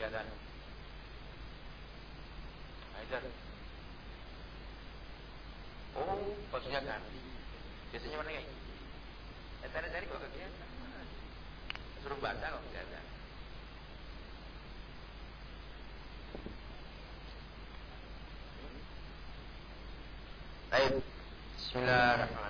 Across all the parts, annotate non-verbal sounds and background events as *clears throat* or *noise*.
kegiatan. Haidar. Oh, maksudnya ganti. Biasanya mana kayak? Eh, cari-cari kok kegiatan. Suruh baca kok kegiatan. Baik. Bismillahirrahmanirrahim.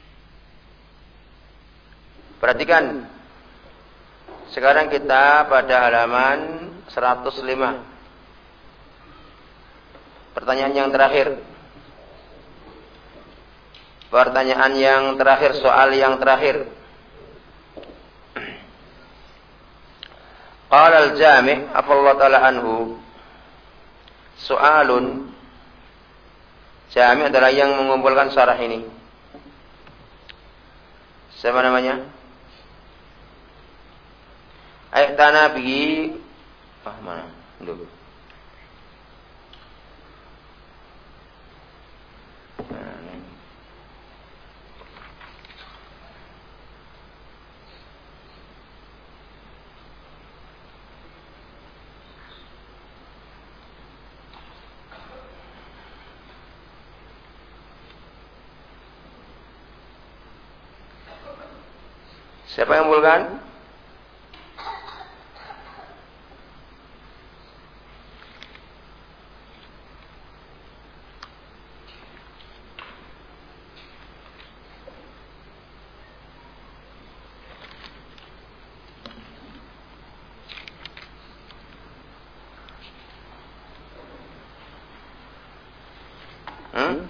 Perhatikan. Sekarang kita pada halaman 105. Pertanyaan yang terakhir. Pertanyaan yang terakhir, soal yang terakhir. Qala al-jami' afallahu ta'ala anhu Soalun Jami' adalah yang mengumpulkan syarah ini. Siapa namanya? Aitana bi ah mana? Dulu. Siapa yang mulkan? Hmm?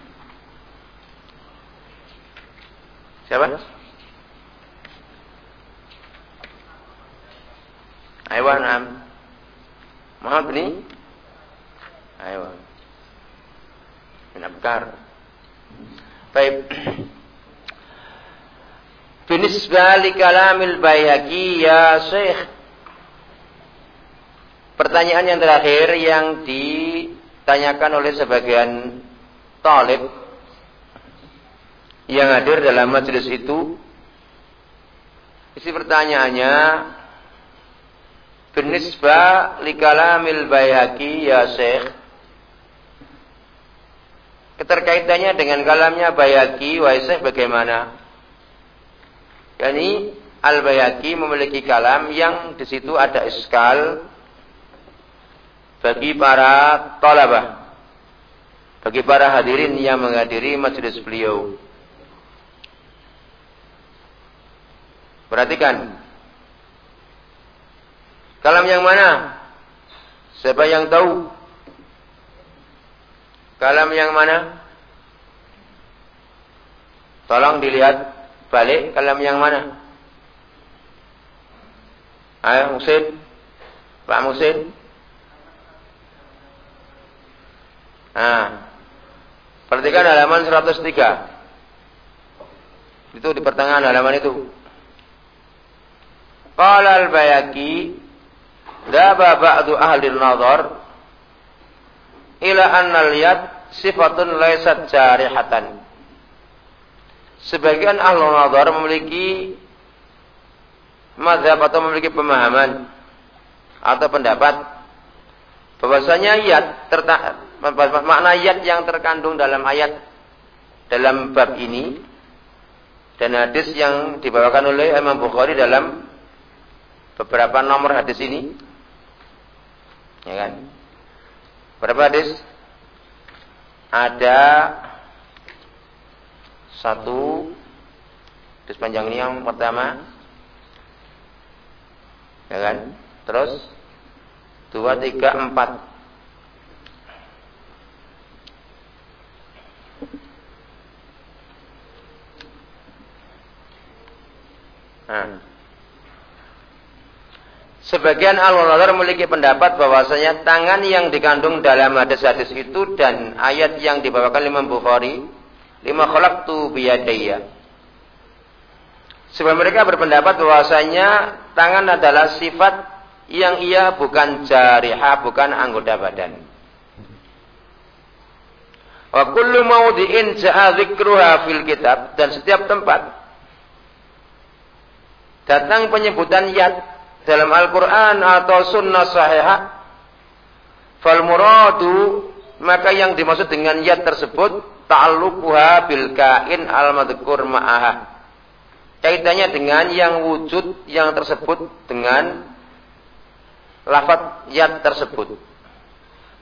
Siapa? Aywa naam. Muhammad bin Aywa. Bin Abkar. Baik. Binisbah li kalamil bayhaqi ya Syekh. Pertanyaan yang terakhir yang ditanyakan oleh sebagian talib yang hadir dalam majelis itu isi pertanyaannya Binisbah li kalamil ya Syekh Keterkaitannya dengan kalamnya Bayaki, wahai Syekh bagaimana? Yani Al-Bayaki memiliki kalam yang di situ ada iskal bagi para talabah, bagi para hadirin yang menghadiri majelis beliau. Perhatikan. Kalam yang mana? Siapa yang tahu? Kalam yang mana? Tolong dilihat balik kalam yang mana? Ayo Musin. Pak Musin. Nah. Perhatikan halaman 103. Itu di pertengahan halaman itu. Qala al-Bayaki Daba ba'du ahli nazar ila annal yad sifatun laysat jarihatan. Sebagian ahlu nazar memiliki mazhab atau memiliki pemahaman atau pendapat bahwasanya yad makna yad yang terkandung dalam ayat dalam bab ini dan hadis yang dibawakan oleh Imam Bukhari dalam beberapa nomor hadis ini Ya kan? Berapa hadis? Ada satu hadis panjang ini yang pertama. Ya kan? Terus dua, tiga, empat. Nah. Sebagian al-ulama memiliki pendapat bahwasanya tangan yang dikandung dalam hadis-hadis itu dan ayat yang dibawakan Imam Bukhari, lima tu biyadaya. Sebab mereka berpendapat bahwasanya tangan adalah sifat yang ia bukan jariha, bukan anggota badan. Wa kullu mawdi'in ja'a dzikruha fil kitab dan setiap tempat datang penyebutan yad dalam Al-Quran atau sunnah sahihah fal muradu maka yang dimaksud dengan yad tersebut ta'alluquha bil kain al madhkur ma'aha. Kaitannya dengan yang wujud yang tersebut dengan lafaz yad tersebut.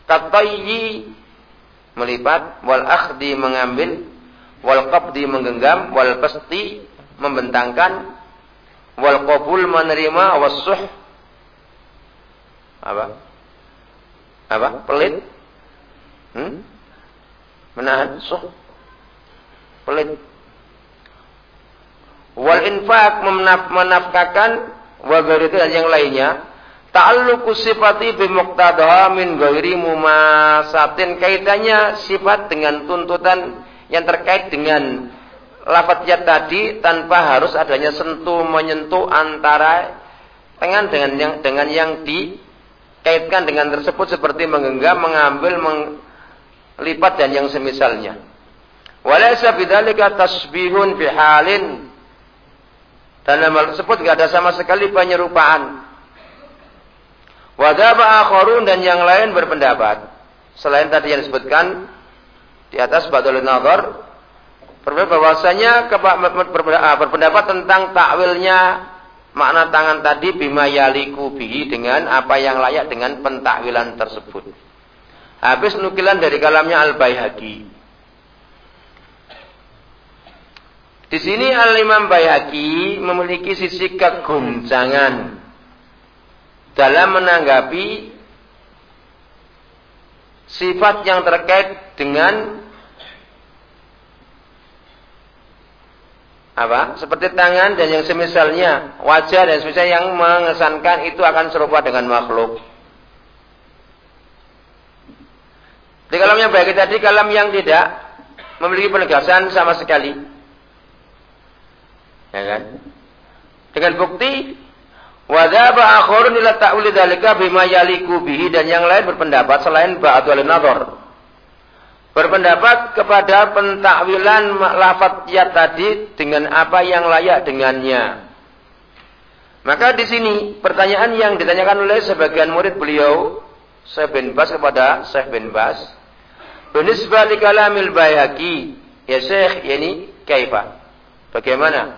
Katayyi melipat wal akhdi mengambil wal qabdi menggenggam wal pasti membentangkan wal qabul menerima wasuh apa? Apa? Pelit? Hmm? Menahan pelit wal infak menaf menafkahkan wa itu dan yang lainnya. Ta'alluqu sifati bi muqtadaha min ghairi mumasatin. Kaitannya sifat dengan tuntutan yang terkait dengan lafaz yad tadi tanpa harus adanya sentuh menyentuh antara tangan dengan yang dengan yang dikaitkan dengan tersebut seperti menggenggam, mengambil, melipat dan yang semisalnya. Walaysa bidzalika tasbihun bihalin. Dalam hal tersebut tidak ada sama sekali penyerupaan. Wadaba akharun dan yang lain berpendapat. Selain tadi yang disebutkan di atas badalun nazar bahwasanya ah, berpendapat tentang takwilnya makna tangan tadi bima yaliku bihi dengan apa yang layak dengan pentakwilan tersebut. Habis nukilan dari kalamnya Al-Baihaqi. Di sini Al-Imam Baihaqi memiliki sisi keguncangan dalam menanggapi sifat yang terkait dengan apa? Seperti tangan dan yang semisalnya, wajah dan semisalnya yang mengesankan itu akan serupa dengan makhluk. Di kalam yang baik tadi kalam yang tidak memiliki penegasan sama sekali. Ya kan? Dengan bukti wadaba akhurun ila ta'wili dzalika bima yaliku bihi dan yang lain berpendapat selain ba'dul nadhar berpendapat kepada pentakwilan lafaz ya tadi dengan apa yang layak dengannya. Maka di sini pertanyaan yang ditanyakan oleh sebagian murid beliau Syekh bin Bas kepada Syekh bin Bas. Binisbah li kalamil bayhaqi, ya Syekh, ini kaifa? Bagaimana?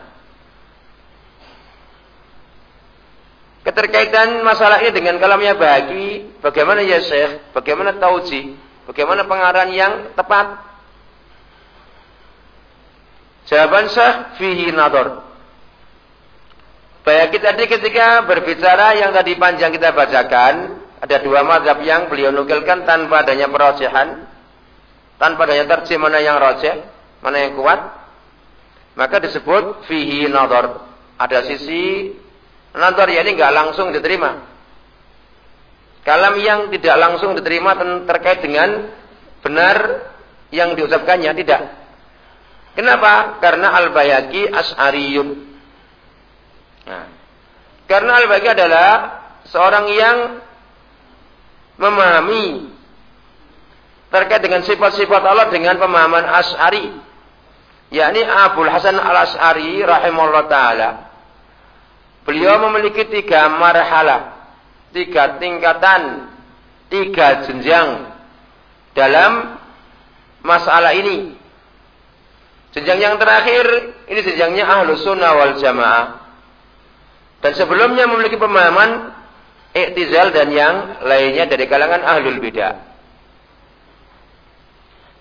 Keterkaitan masalah ini dengan kalamnya bagi, bagaimana ya Syekh? Bagaimana tauji? Bagaimana pengarahan yang tepat? Jawaban sah fihi nador. Baik tadi ketika berbicara yang tadi panjang kita bacakan, ada dua madhab yang beliau nukilkan tanpa adanya perocehan, tanpa adanya terjemah mana yang rojeh, mana yang kuat, maka disebut fihi nador. Ada sisi nador ya ini nggak langsung diterima. Kalam yang tidak langsung diterima terkait dengan benar yang diucapkannya tidak. Kenapa? Karena Al-Bayaki As'ariyun. Nah, karena Al-Bayaki adalah seorang yang memahami terkait dengan sifat-sifat Allah dengan pemahaman As'ari. Yakni Abdul Hasan Al-As'ari rahimahullah ta'ala. Beliau memiliki tiga marhalah tiga tingkatan, tiga jenjang dalam masalah ini. Jenjang yang terakhir, ini jenjangnya ahlu sunnah wal jamaah. Dan sebelumnya memiliki pemahaman Iktizal dan yang lainnya dari kalangan ahlul bidah.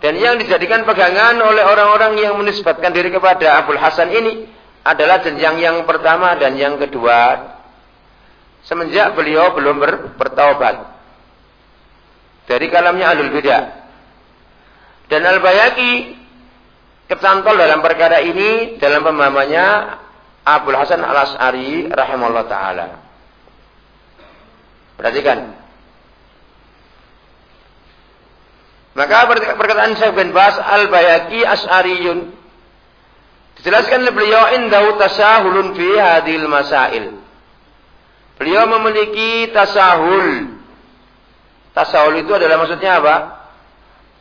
Dan yang dijadikan pegangan oleh orang-orang yang menisbatkan diri kepada Abdul Hasan ini adalah jenjang yang pertama dan yang kedua. Semenjak beliau belum ber, bertaubat. Dari kalamnya Ahlul Bidah. Dan Al-Bayaki kecantol dalam perkara ini dalam pemahamannya Abdul Hasan Al-As'ari rahimahullah taala. Perhatikan. Maka perkataan Syekh bin Bas Al-Bayaki As'ariyun dijelaskan oleh beliau indahu tasahulun fi hadil masail. Beliau memiliki tasahul. Tasahul itu adalah maksudnya apa?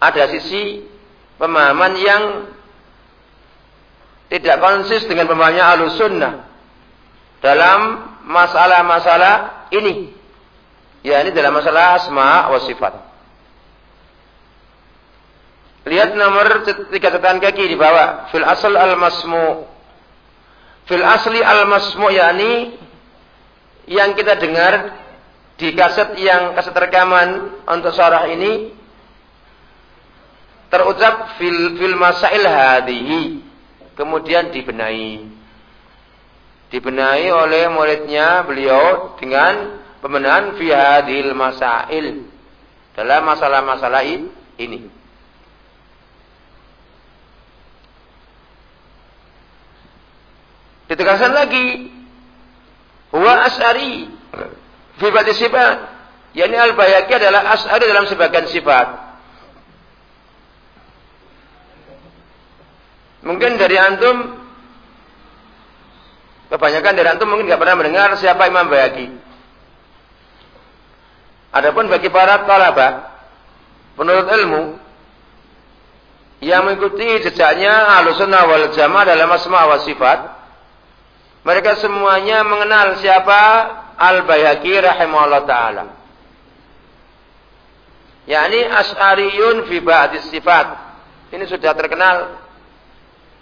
Ada sisi pemahaman yang tidak konsis dengan pemahamannya alus sunnah dalam masalah-masalah ini. Ya ini dalam masalah asma wa sifat. Lihat nomor tiga catatan kaki di bawah. Fil asal al masmu. Fil asli al masmu yakni yang kita dengar di kaset yang kaset rekaman untuk syarah ini terucap fil fil masail hadihi kemudian dibenahi dibenahi oleh muridnya beliau dengan pembenahan fi hadil masail dalam masalah-masalah ini Ditegaskan lagi. Huwa as'ari. Fi bati sifat. Yani al-bayaki adalah as'ari dalam sebagian sifat. Mungkin dari antum kebanyakan dari antum mungkin tidak pernah mendengar siapa Imam Bayaki. Adapun bagi para talaba penuntut ilmu yang mengikuti jejaknya Ahlussunnah wal Jamaah dalam asma wa sifat mereka semuanya mengenal siapa Al-Bayhaqi rahimahullah taala. yakni Asy'ariyun fi ba'dis sifat. Ini sudah terkenal.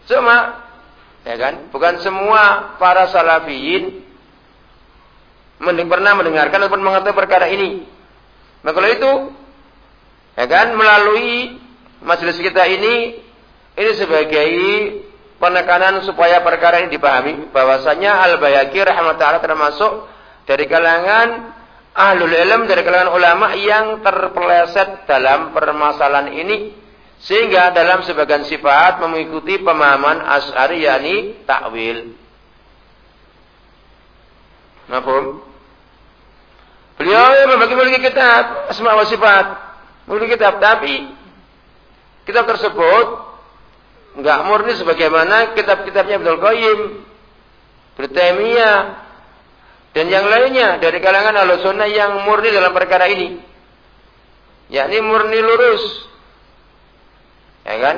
Cuma ya kan, bukan semua para salafiyin mending pernah mendengarkan ataupun mengetahui perkara ini. Maka kalau itu ya kan melalui majelis kita ini ini sebagai penekanan supaya perkara ini dipahami bahwasanya Al-Bayhaqi rahimahullah termasuk dari kalangan ahlul ilm dari kalangan ulama yang terpeleset dalam permasalahan ini sehingga dalam sebagian sifat mengikuti pemahaman Asy'ari yakni takwil. Mafhum? Beliau membagi memiliki kitab Asma wa Sifat, memiliki kitab tapi kitab tersebut Enggak murni sebagaimana kitab-kitabnya Abdul Qayyim, Taimiyah dan yang lainnya dari kalangan Ahlussunnah yang murni dalam perkara ini. Yakni murni lurus. Ya kan?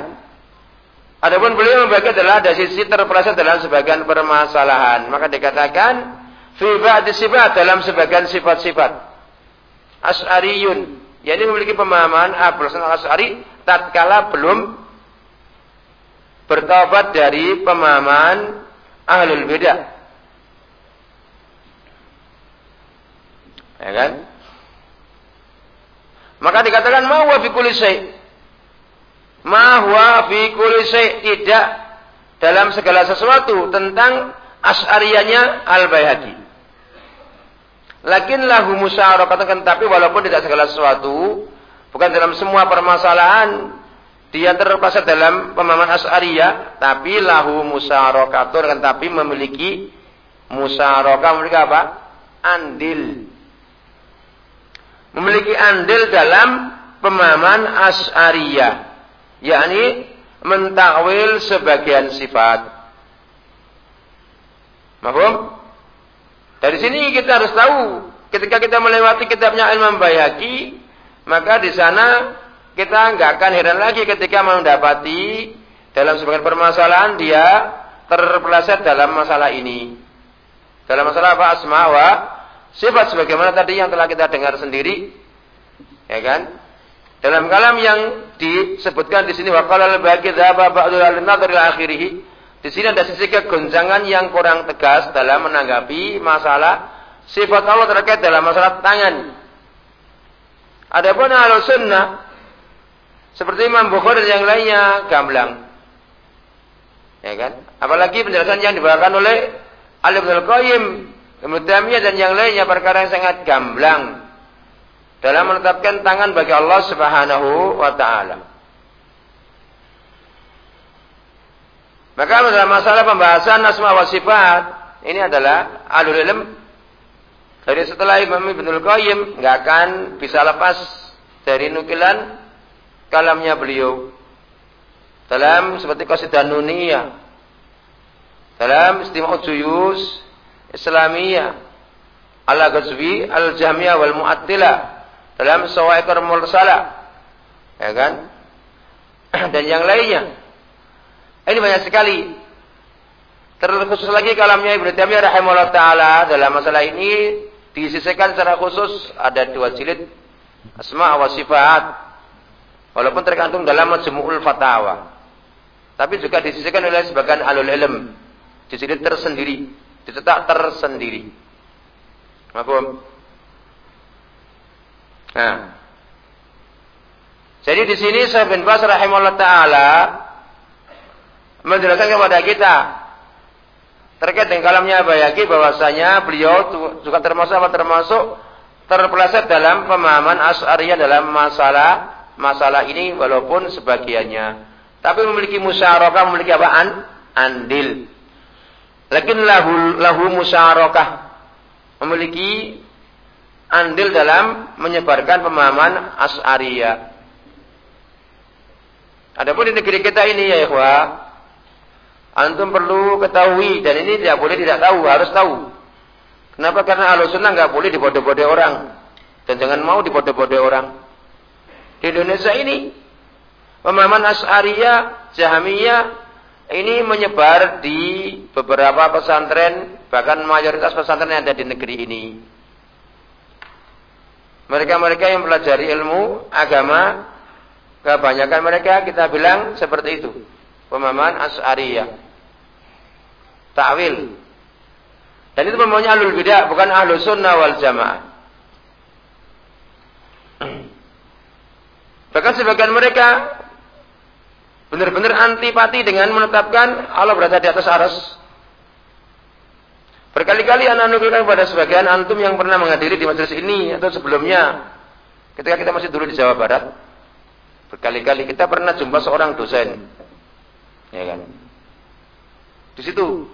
Adapun beliau membagi adalah ada sisi terpeleset dalam sebagian permasalahan. Maka dikatakan fi ba'di sifat dalam sebagian sifat-sifat. As'ariyun, yakni memiliki pemahaman Abdul As'ari tatkala belum bertobat dari pemahaman ahlul bidah. Ya kan? Maka dikatakan ma huwa fi kulli syai. Ma huwa fi kulli syai tidak dalam segala sesuatu tentang as'ariyanya al-Baihaqi. Lakin lahu musyarakatan tapi walaupun tidak segala sesuatu, bukan dalam semua permasalahan dia terpaksa dalam pemahaman Asy'ariyah, tapi lahu musyarakatun kan tapi memiliki musyarakah memiliki apa? Andil. Memiliki andil dalam pemahaman Asy'ariyah, yakni mentakwil sebagian sifat. Mahfum? Dari sini kita harus tahu ketika kita melewati kitabnya Imam Bayhaqi, maka di sana kita nggak akan heran lagi ketika mendapati dalam sebagian permasalahan dia terpeleset dalam masalah ini. Dalam masalah apa? Asma wa sifat sebagaimana tadi yang telah kita dengar sendiri. Ya kan? Dalam kalam yang disebutkan di sini waqala al-baqi dzaba ba'dul al-nadhar ila akhirih. Di sini ada sisi kegonjangan yang kurang tegas dalam menanggapi masalah sifat Allah terkait dalam masalah tangan. Adapun ahlu sunnah seperti Imam Bukhari dan yang lainnya gamblang. Ya kan? Apalagi penjelasan yang dibawakan oleh Ali bin Al-Qayyim, Ibnu dan yang lainnya perkara yang sangat gamblang dalam menetapkan tangan bagi Allah Subhanahu wa taala. Maka dalam masalah pembahasan asma wa sifat ini adalah alul ilm dari setelah Imam Ibnu Qayyim nggak akan bisa lepas dari nukilan kalamnya beliau. Dalam seperti qasidah nuniyah dalam istima'u juyus islamiyah. Ala ghazwi al jamiah wal mu'attilah dalam sawaikar mursala ya kan? *clears throat* Dan yang lainnya. Ini banyak sekali. Terkhusus lagi kalamnya Ibnu Taimiyah rahimahullah taala dalam masalah ini disisihkan secara khusus ada dua jilid. Asma wa sifat walaupun tergantung dalam majmu'ul fatawa. Tapi juga disisihkan oleh sebagian alul ilm. Di sini tersendiri. Dicetak tersendiri. Mahfum? Nah. Jadi di sini Syekh bin Bas rahimahullah taala menjelaskan kepada kita terkait dengan kalamnya Bayaki bahwasanya beliau juga termasuk apa? Termasuk terpeleset dalam pemahaman Asy'ariyah dalam masalah masalah ini walaupun sebagiannya tapi memiliki musyarakah memiliki apa an andil lakin lahu lahu musyarakah memiliki andil dalam menyebarkan pemahaman Asy'ariyah Adapun di negeri kita ini ya ikhwah antum perlu ketahui dan ini tidak boleh tidak tahu harus tahu Kenapa? Karena ahlu nggak boleh dibodoh-bodoh orang. Dan jangan mau dibodoh-bodoh orang. Di Indonesia ini, pemahaman As'ariyah, Jahamiyah, ini menyebar di beberapa pesantren, bahkan mayoritas pesantren yang ada di negeri ini. Mereka-mereka yang pelajari ilmu agama, kebanyakan mereka kita bilang seperti itu. Pemahaman As'ariyah. Ta'wil, dan itu namanya ahlul bidah, bukan ahlu sunnah wal jamaah. Bahkan sebagian mereka benar-benar antipati dengan menetapkan Allah berada di atas aras. Berkali-kali anak nukilkan pada sebagian antum yang pernah menghadiri di majelis ini atau sebelumnya. Ketika kita masih dulu di Jawa Barat. Berkali-kali kita pernah jumpa seorang dosen. Ya kan. Di situ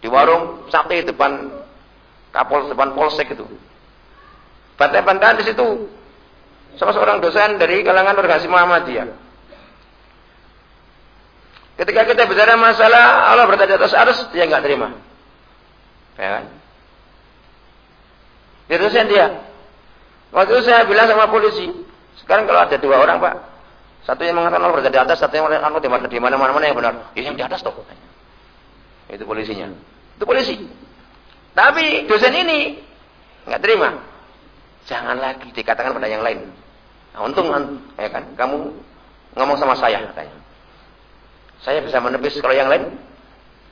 di warung sate depan kapol depan polsek itu. Bantai-bantahan di situ. Sama seorang dosen dari kalangan organisasi Muhammadiyah. Ketika kita bicara masalah Allah berada di atas arus, dia nggak terima. Ya kan? Dia dosen dia. Waktu itu saya bilang sama polisi, sekarang kalau ada dua orang pak, satu yang mengatakan Allah berada di atas, satu yang mengatakan di mana-mana yang benar. Ya, yang di atas toh. Itu polisinya. Itu polisi. Tapi dosen ini nggak terima. Jangan lagi dikatakan pada yang lain. Nah, untung ya kan, kamu ngomong sama saya katanya. Saya bisa menepis kalau yang lain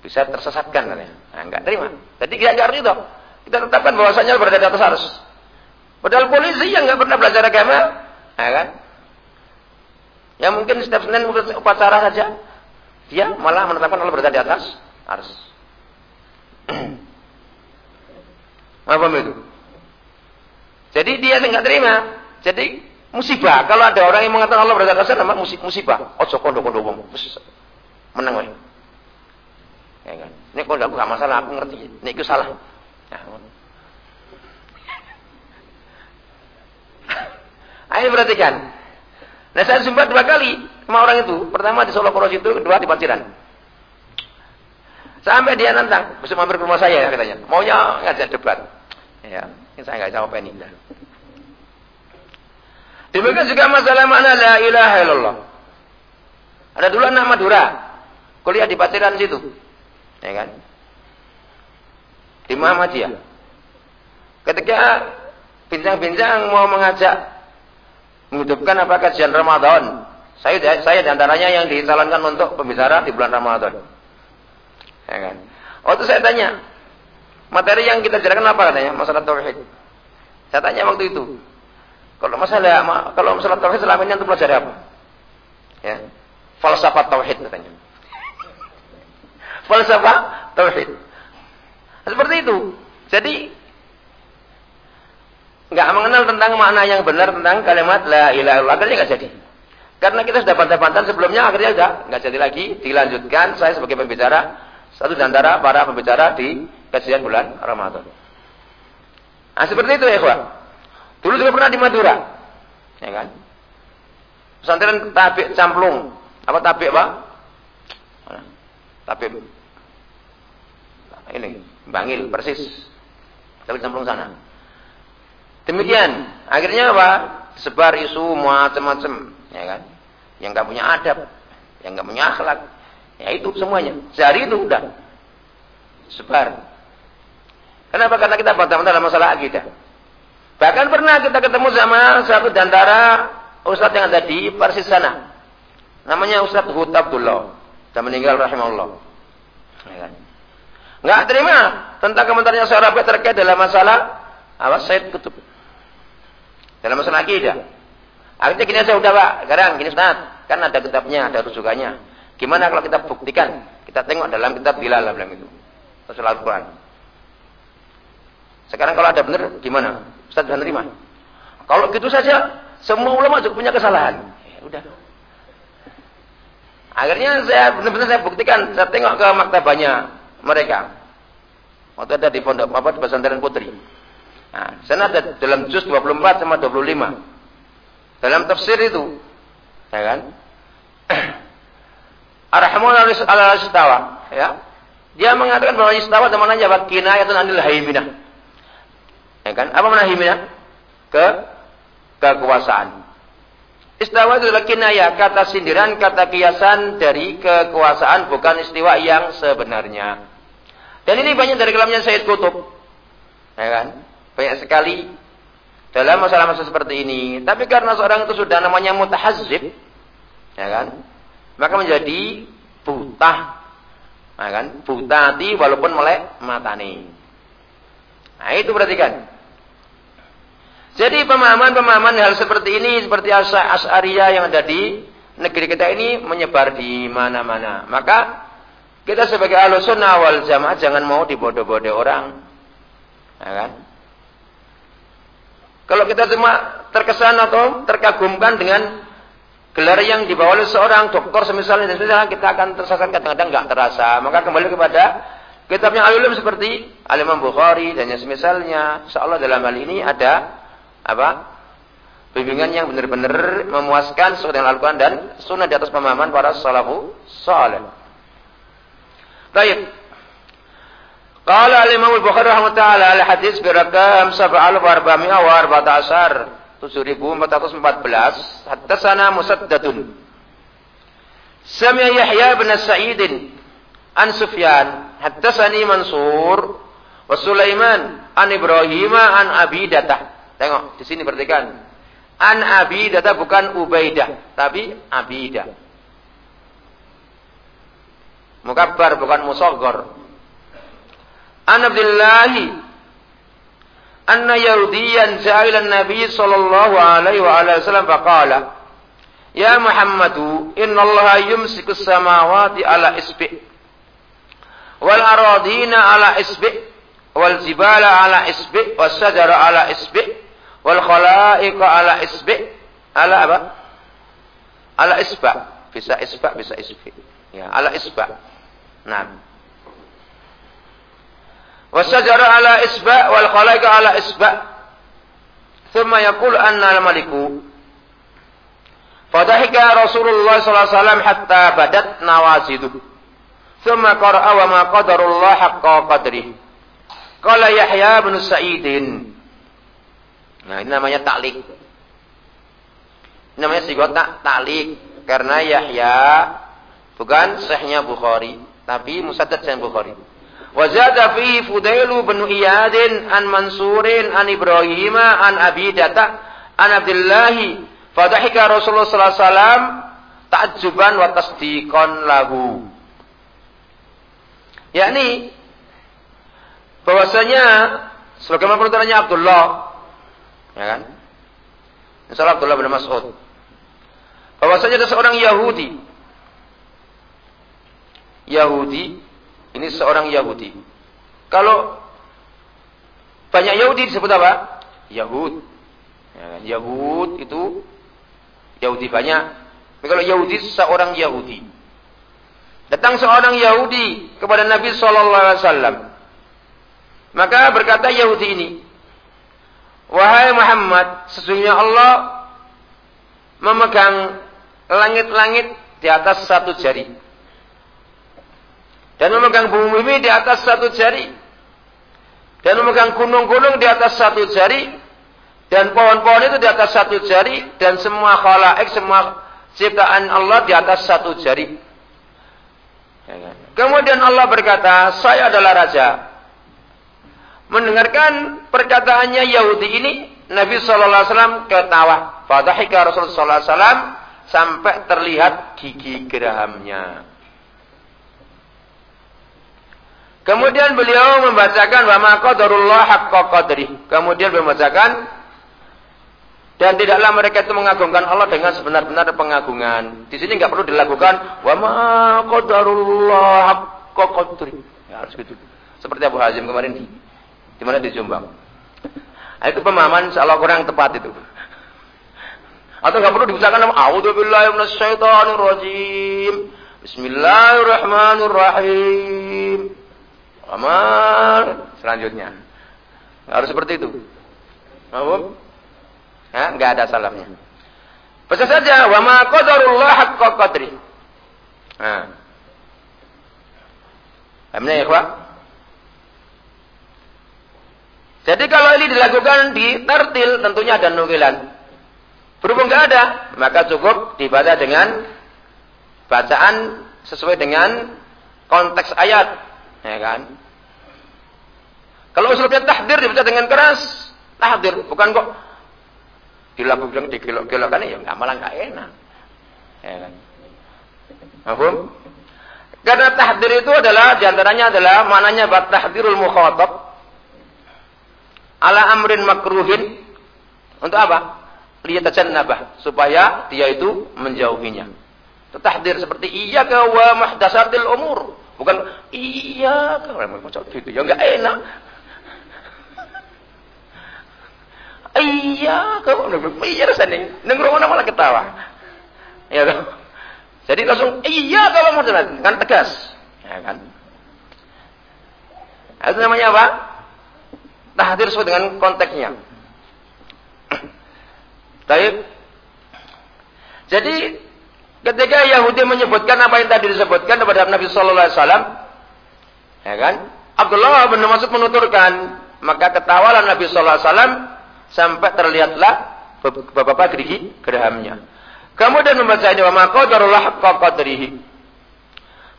bisa tersesatkan katanya. Nah, enggak terima. Jadi kita enggak itu. Kita tetapkan bahwasanya berada di atas arus. Padahal polisi yang nggak pernah belajar agama, ya kan? Ya mungkin setiap Senin upacara saja, dia malah menetapkan Allah berada di atas arus. *clears throat* Apa itu? Jadi dia nggak terima. Jadi musibah. Kalau ada orang yang mengatakan Allah berada kasar, nama musibah. Ojo kondo kondo wong. Menang wae. Ya kan. Ini kalau nggak masalah, aku ngerti. Ini itu salah. Ya, *laughs* Ayo perhatikan. Nah saya jumpa dua kali sama orang itu. Pertama di Solo Poros itu, kedua di Paciran. Sampai dia nantang, bisa mampir ke rumah saya katanya. Maunya ngajak debat. Ya, saya nggak jawab ini. Demikian juga masalah mana la ilaha illallah. Ada dulu anak Madura, kuliah di Paciran situ. Ya kan? Di Muhammadiyah. Ketika bincang-bincang mau mengajak menghidupkan apa kajian Ramadan. Saya saya di antaranya yang dicalonkan untuk pembicara di bulan Ramadan. Ya kan? Waktu saya tanya, Materi yang kita bicarakan apa katanya? Masalah tauhid. Saya tanya waktu itu. Kalau masalah kalau masalah tauhid selama ini untuk belajar apa? Ya. Falsafah tauhid katanya. Falsafah tauhid. Seperti itu. Jadi nggak mengenal tentang makna yang benar tentang kalimat la ilaha illallah akhirnya nggak jadi. Karena kita sudah bantah-bantah sebelumnya akhirnya sudah nggak jadi lagi dilanjutkan saya sebagai pembicara satu di antara para pembicara di kajian bulan Ramadan. Nah, seperti itu ya, ikhwan. Dulu juga pernah di Madura. Ya kan? Pesantren tabik camplung. Apa tabik, Pak? Tabik. Ini, Bangil, persis. Tabik camplung sana. Demikian. Akhirnya apa? Sebar isu macam-macam, ya kan? Yang nggak punya adab, yang nggak punya akhlak. Ya itu semuanya. Sehari itu udah sebar. Kenapa? Karena kita bantah-bantah dalam masalah akidah. Bahkan pernah kita ketemu sama satu di antara ustadz yang ada di Persis sana. Namanya Ustadz Hud Abdullah. Sudah meninggal rahimahullah. Ya kan? Nggak terima tentang komentarnya seorang terkait dalam masalah apa Said Kutub. Dalam masalah akidah. Akhirnya gini saya udah Pak, sekarang gini Ustaz, kan ada kitabnya, ada rujukannya. Gimana kalau kita buktikan? Kita tengok dalam kitab Bilal bilang itu. Rasul Al-Quran. Sekarang kalau ada benar gimana? Ustaz bisa nerima? Kalau gitu saja semua ulama juga punya kesalahan. Ya, udah. Akhirnya saya benar-benar saya buktikan, saya tengok ke maktabahnya mereka. Waktu ada di pondok apa di pesantren putri. Nah, sana ada dalam juz 24 sama 25. Dalam tafsir itu, ya kan? Ar-Rahman al-Istawa, ya. Dia mengatakan bahwa istawa teman aja kinayatun anil haiminah. Ya kan? Apa mana himnya? Ke kekuasaan. Istiwa itu adalah kinaya, kata sindiran, kata kiasan dari kekuasaan, bukan istiwa yang sebenarnya. Dan ini banyak dari kelamnya Said Kutub. Ya kan? Banyak sekali dalam masalah-masalah seperti ini. Tapi karena seorang itu sudah namanya mutahazib, ya kan? Maka menjadi buta. Ya kan? Buta hati walaupun melek matani. Nah, itu perhatikan. Jadi pemahaman-pemahaman hal seperti ini seperti Asy'ariyah yang ada di negeri kita ini menyebar di mana-mana. Maka kita sebagai sunnah wal jamaah jangan mau dibodoh-bodoh orang. Ya kan? Kalau kita cuma terkesan atau terkagumkan dengan gelar yang dibawa oleh seorang dokter semisalnya dan semisalnya kita akan tersasar kadang-kadang nggak terasa. Maka kembali kepada kitabnya alim seperti Al-Imam Bukhari dan yang semisalnya. Insyaallah dalam hal ini ada apa? Bimbingan yang benar-benar memuaskan sesuai dengan Al-Quran dan sunnah di atas pemahaman para salafu salih. Baik. Qala al-Imam al-Bukhari rahimahullah al-hadis birakam 7414 7414 hatta sana musaddadun. Sami'a Yahya bin Sa'id an Sufyan hatta sani Mansur wa Sulaiman an Ibrahim an Abidatah Tengok, di sini perhatikan. An Abidah bukan Ubaidah, tapi Abidah. Mukabbar bukan musaghar. An Abdillahi anna Yahudiyan ja'ilan Nabi sallallahu alaihi wa alihi wasallam faqala Ya Muhammadu inna Allah yumsiku samawati ala isbi wal aradina ala isbi wal jibala ala isbi was sajara ala isbi wal khalaiqa ala isbi ala apa? Ala isba. Bisa isba, bisa isbi. Ya, ala isba. Nah. Wasajara ala isba wal khalaiqa ala isba. Thumma yaqul anna al-maliku Fadahika Rasulullah sallallahu alaihi wasallam hatta badat nawazidu. Thumma qara'a wa ma qadarullah haqqa qadrihi. Qala Yahya bin Sa'idin Nah, ini namanya taklik. Ini namanya sigota taklik karena Yahya bukan sahnya Bukhari, tapi musaddad sahih Bukhari. Wa zada fi Fudailu bin Iyadin an Mansurin an Ibrahim an Abi Data an Abdullah fadhika Rasulullah sallallahu alaihi wasallam ta'ajjuban wa tasdiqan lahu. Yakni bahwasanya sebagaimana penuturannya Abdullah ya kan? Misalnya Abdullah bin Mas'ud. Bahwasanya ada seorang Yahudi. Yahudi ini seorang Yahudi kalau banyak Yahudi disebut apa? Yahud. Ya kan? Yahud itu Yahudi banyak. Tapi kalau Yahudi seorang Yahudi. Datang seorang Yahudi kepada Nabi Shallallahu Alaihi Wasallam. Maka berkata Yahudi ini, Wahai Muhammad, sesungguhnya Allah memegang langit-langit di atas satu jari. Dan memegang bumi di atas satu jari dan memegang gunung-gunung di atas satu jari dan pohon-pohon itu di atas satu jari dan semua khalaik semua ciptaan Allah di atas satu jari. Kemudian Allah berkata, saya adalah raja. Mendengarkan perkataannya Yahudi ini, Nabi SAW ketawa. Fadahika Rasulullah SAW sampai terlihat gigi gerahamnya. Kemudian beliau membacakan wa ma qadarullah haqqa qadri. Kemudian beliau membacakan dan tidaklah mereka itu mengagungkan Allah dengan sebenar-benar pengagungan. Di sini nggak perlu dilakukan wa ma qadarullah haqqa qadri. Ya harus gitu. Seperti Abu Hazim kemarin di di mana di Jombang. Nah, itu pemahaman salah kurang tepat itu. Atau nggak perlu diusahakan nama A'udzubillahi minasyaitonirrajim. Bismillahirrahmanirrahim. Amal selanjutnya. Harus seperti itu. Mahum? Ya, enggak ada salahnya. Pesan saja wa ma qadarullah haqqa qadri. Nah. Amna ya, Pak? Jadi kalau ini dilakukan di tartil tentunya ada nukilan. Berhubung enggak ada, maka cukup dibaca dengan bacaan sesuai dengan konteks ayat, ya kan? Kalau usulnya tahdir dibaca dengan keras, tahdir bukan kok dilakukan digelok-gelok kan ya nggak malah nggak enak. Ya kan? Karena tahdir itu adalah di antaranya adalah mananya bat tahdirul mukhatab ala amrin makruhin untuk apa? nabah supaya dia itu menjauhinya. Itu tahdir seperti iya ke wa mahdasatil umur. Bukan iya ke macam itu ya enggak enak. Iya, kau iya rasanya. Nengkrong malah ketawa. Ya kan? Jadi langsung iya kalau mau kan tegas. Ya kan? Itu namanya apa? Tahdir sesuai dengan konteksnya. Baik. Jadi ketika Yahudi menyebutkan apa yang tadi disebutkan kepada Nabi Sallallahu Alaihi Wasallam, ya kan? Abdullah bin Mas'ud menuturkan, maka ketawalah Nabi Sallallahu Alaihi Wasallam sampai terlihatlah bapak-bapak gerigi gerahamnya. Kemudian membaca ini maqadarullah haqqa qadrihi.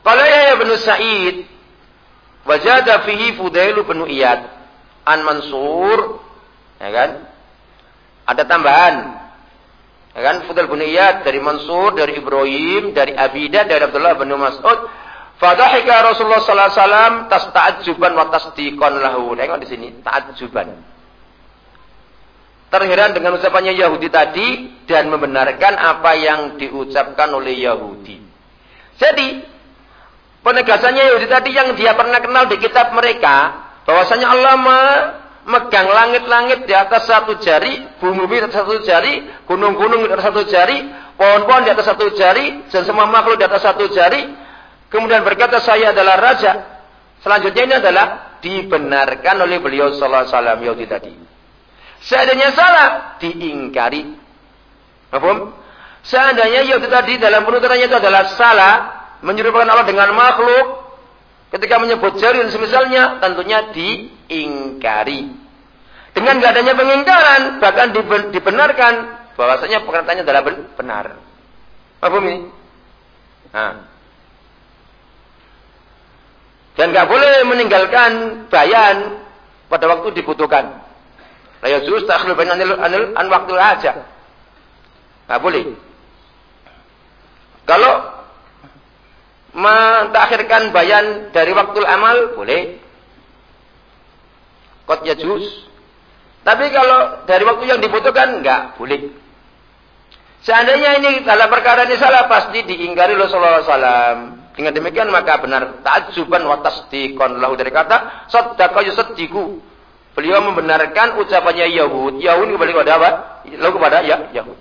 Qala ya bin Sa'id wajada fihi Fudail bin Iyad an Mansur ya kan? Ada tambahan. Ya kan? Fudail bin Iyad dari Mansur, dari Ibrahim, dari Abidah, dari Abdullah bin Mas'ud. Fadhahika Rasulullah sallallahu alaihi wasallam tasta'juban wa tasdiqan lahu. Tengok di sini, ta'ajjuban terheran dengan ucapannya Yahudi tadi dan membenarkan apa yang diucapkan oleh Yahudi. Jadi, penegasannya Yahudi tadi yang dia pernah kenal di kitab mereka, bahwasanya Allah memegang langit-langit di atas satu jari, bumi di atas satu jari, gunung-gunung di atas satu jari, pohon-pohon di atas satu jari, dan semua makhluk di atas satu jari. Kemudian berkata saya adalah raja. Selanjutnya ini adalah dibenarkan oleh beliau sallallahu alaihi wasallam Yahudi tadi. Seandainya salah, diingkari. Paham? Seandainya itu tadi dalam penuturannya itu adalah salah, menyerupakan Allah dengan makhluk, ketika menyebut jari dan semisalnya, tentunya diingkari. Dengan gak adanya pengingkaran, bahkan dibenarkan, bahwasanya perkataannya adalah benar. Paham ini? Nah. Dan gak boleh meninggalkan bayan pada waktu dibutuhkan. La yajuz ta'khir bain anil, anil an waktu aja. Enggak boleh. Kalau mentakhirkan bayan dari waktu amal boleh. Kot ya jus. Tapi kalau dari waktu yang dibutuhkan enggak boleh. Seandainya ini dalam perkara ini salah pasti diingkari Rasulullah SAW. Dengan demikian maka benar takjuban wa tasdiqan lahu dari kata saddaqa yusaddiqu. Beliau membenarkan ucapannya Yahud. Yahud kembali kepada apa? Lalu kepada ya Yahud.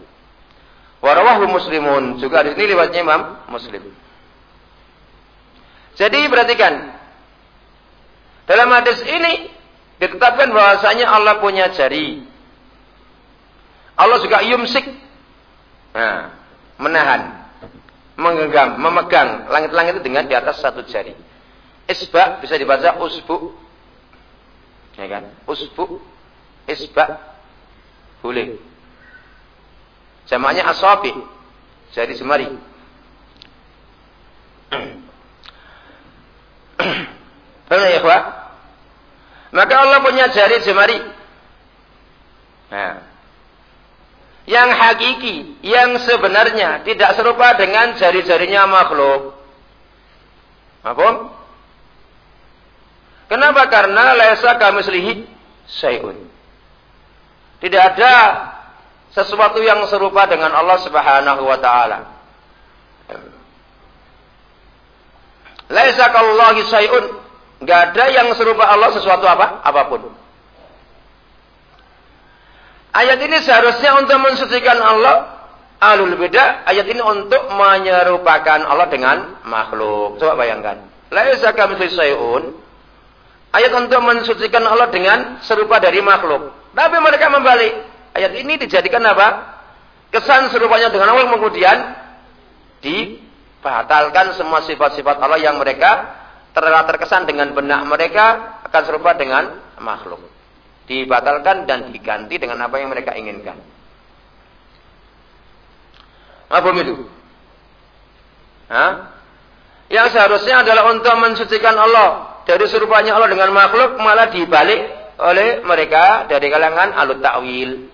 Warawahu muslimun. Juga di sini riwayatnya Imam Muslim. Jadi perhatikan. Dalam hadis ini ditetapkan bahwasanya Allah punya jari. Allah juga yumsik Nah, menahan, menggenggam, memegang langit-langit itu dengan di atas satu jari. Isba bisa dibaca usbu. Ya kan? Usbu, isba, boleh. Jamaknya asabi, jari semari. Benar ya, Pak? Maka Allah punya jari semari. Nah, yang hakiki, yang sebenarnya tidak serupa dengan jari-jarinya makhluk. Apa? Kenapa? Karena laisa kamislihi syai'un. Tidak ada sesuatu yang serupa dengan Allah Subhanahu wa taala. Laisa kallahi syai'un. Enggak ada yang serupa Allah sesuatu apa? Apa pun. Ayat ini seharusnya untuk mensucikan Allah. Alul beda, ayat ini untuk menyerupakan Allah dengan makhluk. Coba bayangkan. Laisa kamitsli syai'un. Ayat untuk mensucikan Allah dengan serupa dari makhluk. Tapi mereka membalik. Ayat ini dijadikan apa? Kesan serupanya dengan Allah kemudian dibatalkan semua sifat-sifat Allah yang mereka telah terkesan dengan benak mereka akan serupa dengan makhluk dibatalkan dan diganti dengan apa yang mereka inginkan. Apa itu? Hah? Yang seharusnya adalah untuk mensucikan Allah dari serupanya Allah dengan makhluk malah dibalik oleh mereka dari kalangan alut takwil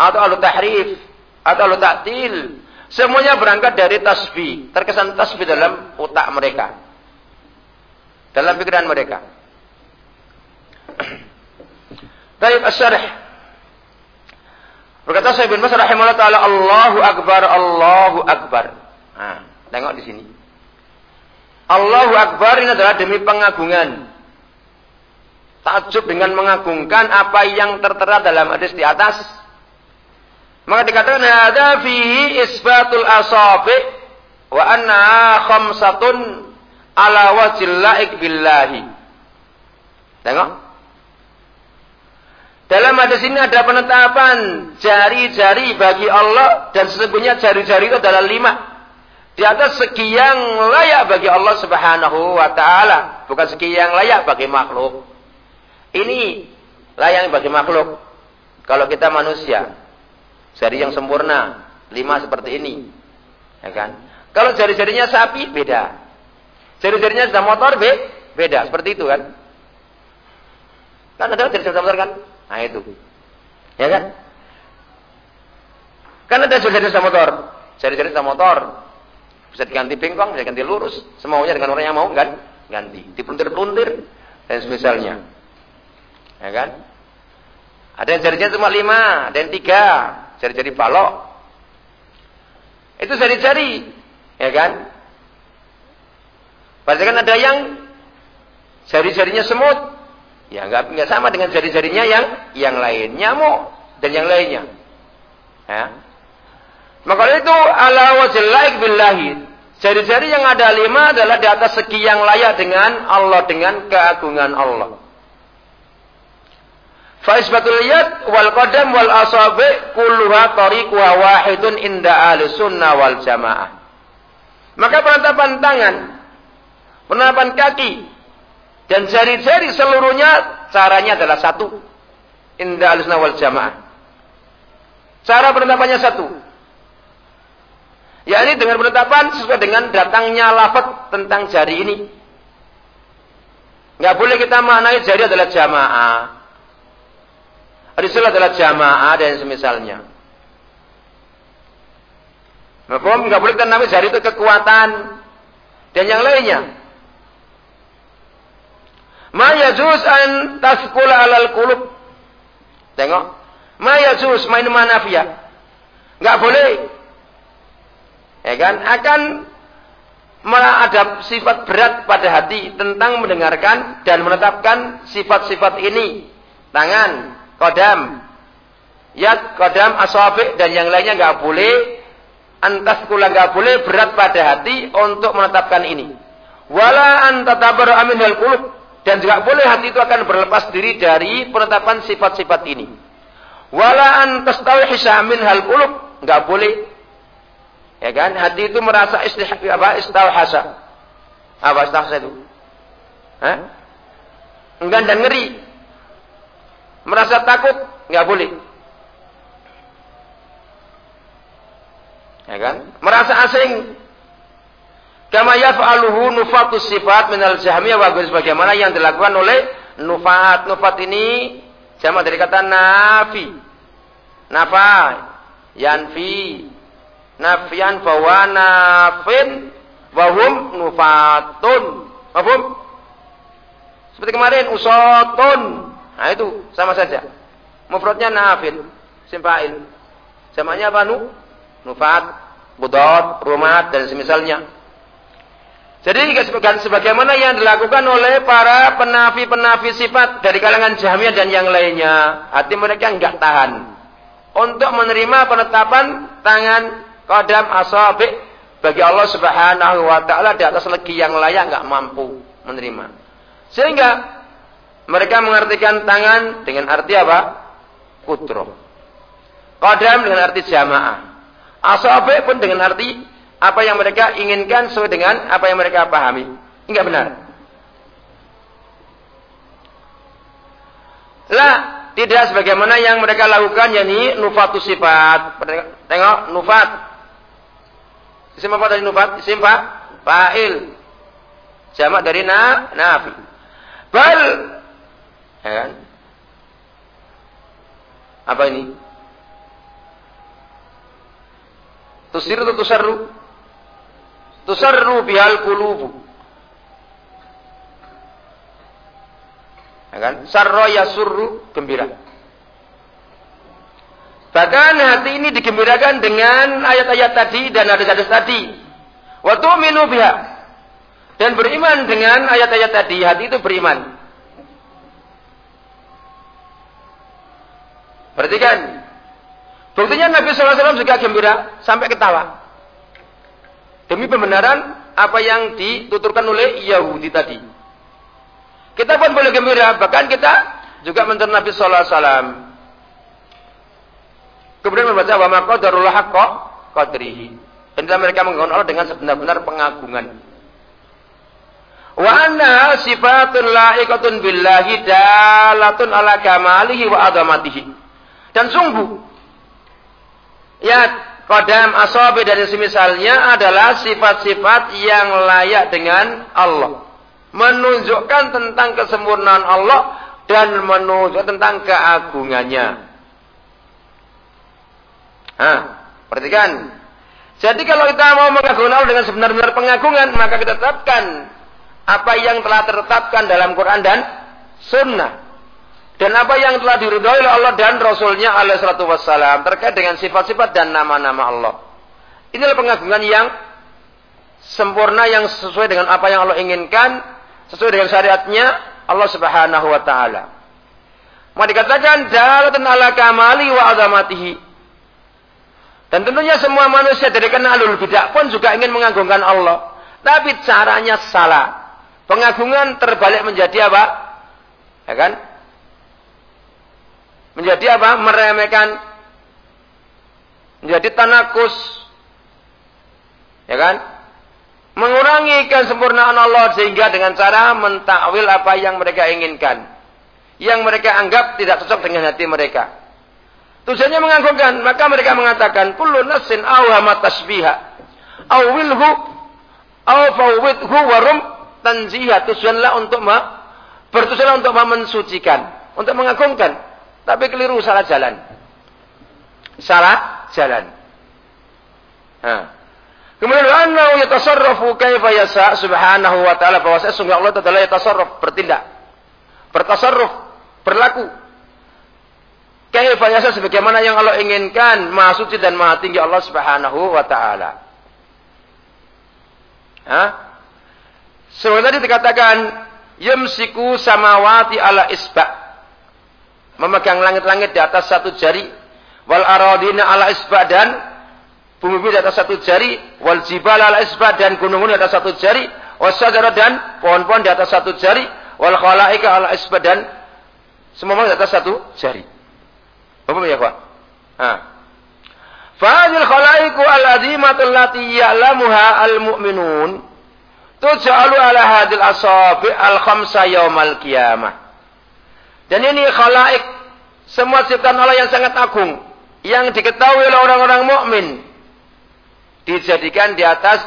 atau alut tahrif atau alut taktil. Semuanya berangkat dari tasbih, terkesan tasbih dalam otak mereka. Dalam pikiran mereka. Taib asyarih. Berkata saya bin Mas rahimahullah taala Allahu akbar Allahu akbar. Nah, tengok di sini. Allahu akbar ini adalah demi pengagungan. Takjub dengan mengagungkan apa yang tertera dalam hadis di atas. Maka dikatakan ada fihi isbatul asabi wa anna khamsatun ala wajil laik billahi. Tengok. Dalam hadis ini ada penetapan jari-jari bagi Allah dan sesungguhnya jari-jari itu adalah lima. Di atas segi yang layak bagi Allah Subhanahu wa taala, bukan segi yang layak bagi makhluk. Ini layak bagi makhluk. Kalau kita manusia, jari yang sempurna, lima seperti ini. Ya kan? Kalau jari-jarinya sapi beda. Jari-jarinya sudah motor beda, seperti itu kan? Kan ada jari-jari motor kan? Nah itu. Ya kan? Kan ada jari-jari motor. Jari-jari motor. Bisa diganti bengkong, bisa diganti lurus. Semuanya dengan orang yang mau kan? Ganti. Dipuntir-puntir. Dan semisalnya. Ya kan? Ada yang jari-jari cuma lima. Ada yang tiga. Jari-jari balok. Itu jari-jari. Ya kan? Pasti kan ada yang jari-jarinya semut. Ya nggak nggak sama dengan jari-jarinya yang yang lain, nyamuk dan yang lainnya. Ya. Maka itu ala wajil laik billahi. Jari-jari yang ada lima adalah di atas segi yang layak dengan Allah dengan keagungan Allah. Faisbatul yad wal qadam wal asabi kulluha tariquha wahidun inda ahli sunnah wal jamaah. Maka penetapan tangan, penetapan kaki, dan jari-jari seluruhnya caranya adalah satu. Indah alisna wal jamaah. Cara penetapannya satu. yakni dengan penetapan sesuai dengan datangnya lafaz tentang jari ini. Nggak boleh kita maknai jari adalah jamaah. Risul adalah jamaah dan semisalnya. Maka nggak boleh kita jari itu kekuatan dan yang lainnya. Ma yajuz an tasqula alal qulub. Tengok. Ma yajuz main manafiyah. Enggak boleh. Ya kan? Akan malah ada sifat berat pada hati tentang mendengarkan dan menetapkan sifat-sifat ini. Tangan, kodam, yad, kodam, asobik, dan yang lainnya nggak boleh. Antas kula nggak boleh berat pada hati untuk menetapkan ini. Wala antatabar amin hal kulub. Dan juga boleh hati itu akan berlepas diri dari penetapan sifat-sifat ini. Wala antas tahu hisamin hal kulub. Nggak boleh Ya kan? Hati itu merasa istih apa? Istauhasa. Apa istauhasa itu? Hah? Enggan dan ngeri. Merasa takut, nggak boleh. Ya kan? Merasa asing. Kama yaf'aluhu nufatus sifat minal jahmiyah wa bagaimana yang dilakukan oleh nufat. Nufat ini jamak dari kata nafi. Nafa, yanfi, Nafian bahwa nafin wahum nufatun. Mahfum? Seperti kemarin usotun. Nah itu sama saja. Mufradnya nafin, simpail. Jamaknya apa nu? Nufat, budot, rumat dan semisalnya. Jadi sebagaimana yang dilakukan oleh para penafi-penafi sifat dari kalangan Jahmiyah dan yang lainnya, hati mereka enggak tahan untuk menerima penetapan tangan Kodam asabi bagi Allah Subhanahu wa taala di atas legi yang layak nggak mampu menerima. Sehingga mereka mengartikan tangan dengan arti apa? Kutro. Kodam dengan arti jamaah. Asabi pun dengan arti apa yang mereka inginkan sesuai dengan apa yang mereka pahami. Enggak benar. Lah, tidak sebagaimana yang mereka lakukan yakni nufatu sifat. Tengok nufat Isim apa dari nufat? Isim fa? Fa'il. Jamak dari na, nafi. Bal. Ya kan? Apa ini? Tusir atau tusarru? Tusarru bihal kulubu. Ya kan? Sarro yasurru gembira. Bahkan hati ini digembirakan dengan ayat-ayat tadi dan hadis-hadis tadi. Waktu minu biha. Dan beriman dengan ayat-ayat tadi. Hati itu beriman. Perhatikan. Buktinya Nabi SAW juga gembira sampai ketawa. Demi pembenaran apa yang dituturkan oleh Yahudi tadi. Kita pun boleh gembira. Bahkan kita juga menurut Nabi SAW. Kemudian membaca wa maqadarul haqqa qadrihi. Dan mereka mengagung Allah dengan sebenar-benar pengagungan. Wa anna sifatun la'iqatun billahi dalatun ala kamalihi wa adamatihi. Dan sungguh ya kodam asobe dan semisalnya adalah sifat-sifat yang layak dengan Allah. Menunjukkan tentang kesempurnaan Allah dan menunjukkan tentang keagungannya. Nah, perhatikan. Jadi kalau kita mau mengagungkan Allah dengan sebenar-benar pengagungan, maka kita tetapkan apa yang telah tertetapkan dalam Quran dan Sunnah. Dan apa yang telah diridhoi oleh Allah dan Rasulnya alaihi salatu wassalam terkait dengan sifat-sifat dan nama-nama Allah. Inilah pengagungan yang sempurna yang sesuai dengan apa yang Allah inginkan, sesuai dengan syariatnya Allah Subhanahu wa taala. Mau dikatakan dalatun ala kamali wa azamatihi. Dan tentunya semua manusia dari kenalul bidah pun juga ingin mengagungkan Allah. Tapi caranya salah. Pengagungan terbalik menjadi apa? Ya kan? Menjadi apa? Meremehkan. Menjadi tanakus. Ya kan? Mengurangi kesempurnaan Allah sehingga dengan cara mentakwil apa yang mereka inginkan. Yang mereka anggap tidak cocok dengan hati mereka. Tujuannya mengagungkan. Maka mereka mengatakan, Kullu nasin awhama tasbiha. Awilhu. Awfawidhu warum tanziha. Tujuanlah untuk ma, bertujuanlah untuk mensucikan. Untuk mengagungkan. Tapi keliru salah jalan. Salah jalan. Nah. Kemudian annahu yatasarrafu kaifa yasa subhanahu wa ta'ala bahwa sungguh Allah adalah yatasarraf bertindak bertasarruf, berlaku. Kaifayasa sebagaimana yang Allah inginkan, maha suci dan maha tinggi Allah Subhanahu wa taala. Hah? Sebenarnya dikatakan yumsiku samawati ala isba. Memegang langit-langit di atas satu jari. Wal aradina ala isba dan bumi di atas satu jari. Wal jibal ala isba dan gunung-gunung di atas satu jari. Wasyajara dan pohon-pohon di atas satu jari. Wal khalaika ala isba dan semua di atas satu jari. Apa ya, Pak? Ha. Fahadil khalaiku al-azimatul lati ya'lamuha al-mu'minun tuj'alu ala hadil asabi al-khamsa yaumal qiyamah. Dan ini khalaik semua ciptaan Allah yang sangat agung yang diketahui oleh orang-orang mukmin dijadikan di atas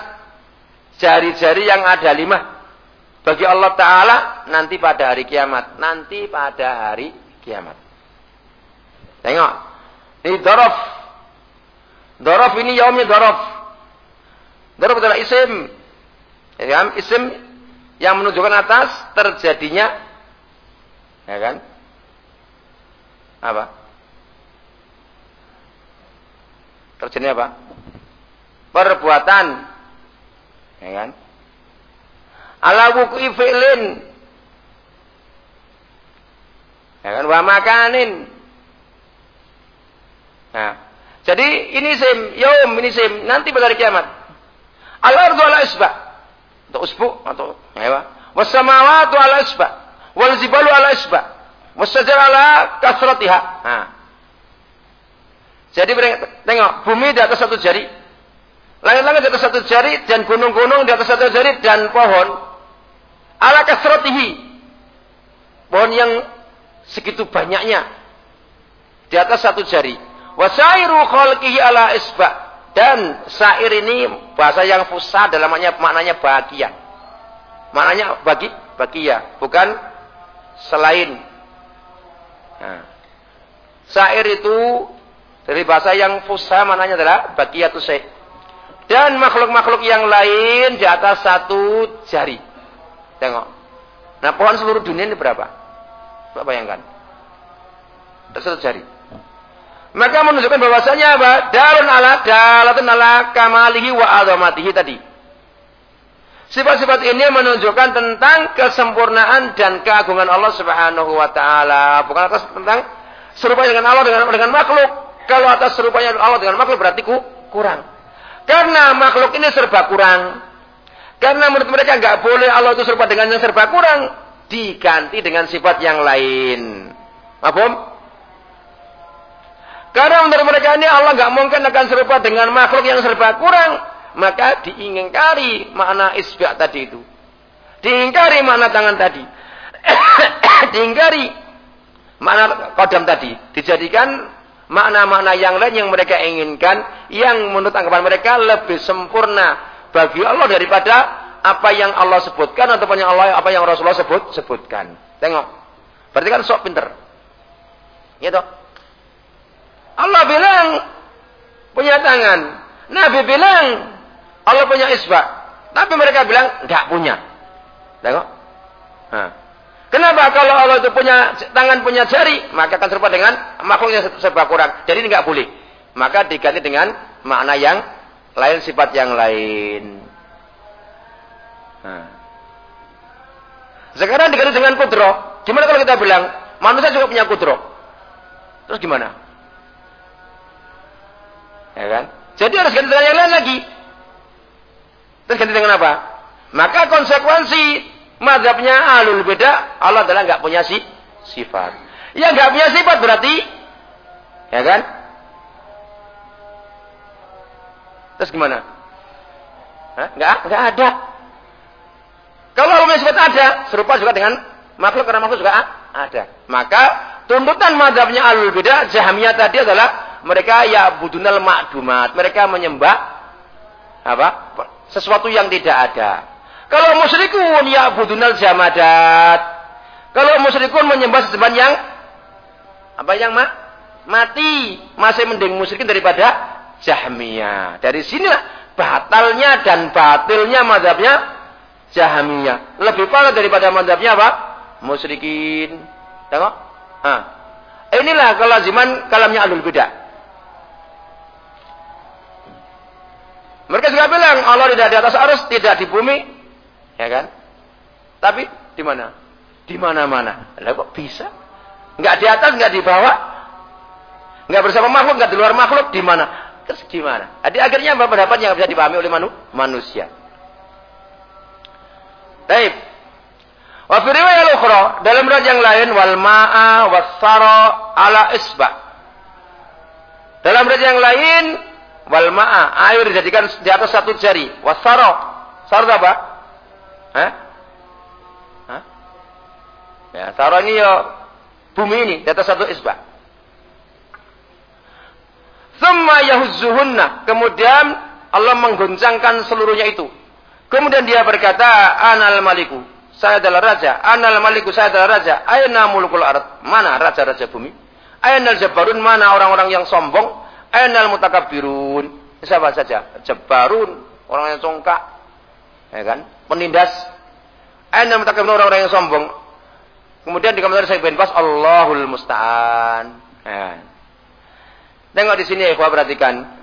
jari-jari yang ada lima bagi Allah Ta'ala nanti pada hari kiamat. Nanti pada hari kiamat. Tengok. Ini dorof. Dorof ini yaumnya dorof. Dorof adalah isim. Ya kan? Isim yang menunjukkan atas terjadinya ya kan? Apa? Terjadinya apa? Perbuatan. Ya kan? Ala wuku'i fi'lin. Ya kan? Wa makanin. Nah, jadi ini sim, yaum ini sim, nanti pada hari kiamat. Al-ardu ala isba. Untuk usbu atau ya, wasamawatu ala isba. Wal zibalu ala isba. Wasajar ala kasratiha. Nah. Jadi tengok, bumi di atas satu jari. Langit-langit di atas satu jari dan gunung-gunung di atas satu jari dan pohon ala kasratihi. Pohon yang segitu banyaknya di atas satu jari. Wasairu khalqihi ala isba. Dan sair ini bahasa yang fusah dalam maknanya, maknanya bahagia. Maknanya bagi bahagia, bukan selain. Nah. Sair itu dari bahasa yang fusah maknanya adalah bahagia tuh Dan makhluk-makhluk yang lain di atas satu jari. Tengok. Nah pohon seluruh dunia ini berapa? Coba bayangkan. Satu jari. Maka menunjukkan bahwasanya apa? Dalun ala dalatun ala kamalihi wa azamatihi tadi. Sifat-sifat ini menunjukkan tentang kesempurnaan dan keagungan Allah Subhanahu wa taala. Bukan atas tentang serupa dengan Allah dengan dengan makhluk. Kalau atas serupanya Allah dengan makhluk berarti ku, kurang. Karena makhluk ini serba kurang. Karena menurut mereka nggak boleh Allah itu serupa dengan yang serba kurang, diganti dengan sifat yang lain. Apa? Karena menurut mereka ini Allah nggak mungkin akan serupa dengan makhluk yang serba kurang. Maka diingkari makna isbah tadi itu. Diingkari makna tangan tadi. *coughs* diingkari makna kodam tadi. Dijadikan makna-makna yang lain yang mereka inginkan. Yang menurut anggapan mereka lebih sempurna bagi Allah daripada apa yang Allah sebutkan ataupun yang Allah apa yang Rasulullah sebut sebutkan. Tengok. Berarti kan sok pinter. Ya toh? Allah bilang punya tangan. Nabi bilang Allah punya isbah. Tapi mereka bilang enggak punya. Tengok. Nah. Kenapa kalau Allah itu punya tangan punya jari, maka akan serupa dengan makhluk yang serba kurang. Jadi ini enggak boleh. Maka diganti dengan makna yang lain, sifat yang lain. Nah. Sekarang diganti dengan kudro. Gimana kalau kita bilang manusia juga punya kudro? Terus gimana? Ya kan? Jadi harus ganti dengan yang lain lagi. Terus ganti dengan apa? Maka konsekuensi madhabnya alul beda, Allah adalah nggak punya si, sifat. Yang nggak punya sifat berarti, ya kan? Terus gimana? Nggak, nggak ada. Kalau Allah punya sifat ada, serupa juga dengan makhluk karena makhluk juga ada. Maka tuntutan madhabnya alul beda, jahamiyah tadi adalah mereka ya budunal makdumat. Mereka menyembah apa? Sesuatu yang tidak ada. Kalau musyrikun ya budunal jamadat. Kalau musyrikun menyembah sesembahan yang apa yang ma? mati, masih mending musyrikin daripada Jahmiyah. Dari sinilah batalnya dan batilnya madhabnya Jahmiyah. Lebih parah daripada madhabnya apa? musyrikin. Tengok. Ah. Inilah kelaziman kalamnya alul bidah. Mereka juga bilang Allah tidak di atas arus, tidak di bumi, ya kan? Tapi di mana? Di mana-mana. Lah kok bisa? Enggak di atas, enggak di bawah. Enggak bersama makhluk, enggak di luar makhluk, di mana? Terus gimana? Jadi akhirnya apa pendapat yang bisa dipahami oleh manu manusia. Baik. Wa fi riwayat ukhra, dalam riwayat yang lain wal ma'a was-sara ala isba. Dalam riwayat yang lain wal ma'a air dijadikan di atas satu jari. Was-sara. Sara apa? Hah? Hah? Ya, ini ya bumi ini di atas satu isba. Thumma yahuzzuhunna. Kemudian Allah menggoncangkan seluruhnya itu. Kemudian dia berkata, Anal maliku. Saya adalah raja. Anal maliku, saya adalah raja. Aina mulukul ard. Mana raja-raja bumi? Ainal jabarun, mana orang-orang yang sombong? Ainal mutakabirun. Siapa saja? Jabarun, orang yang congkak. Ya kan? Penindas. Ainal mutakabirun, orang-orang yang sombong. Kemudian di komentar saya pas Allahul Musta'an. Ya. Tengok di sini ya, perhatikan.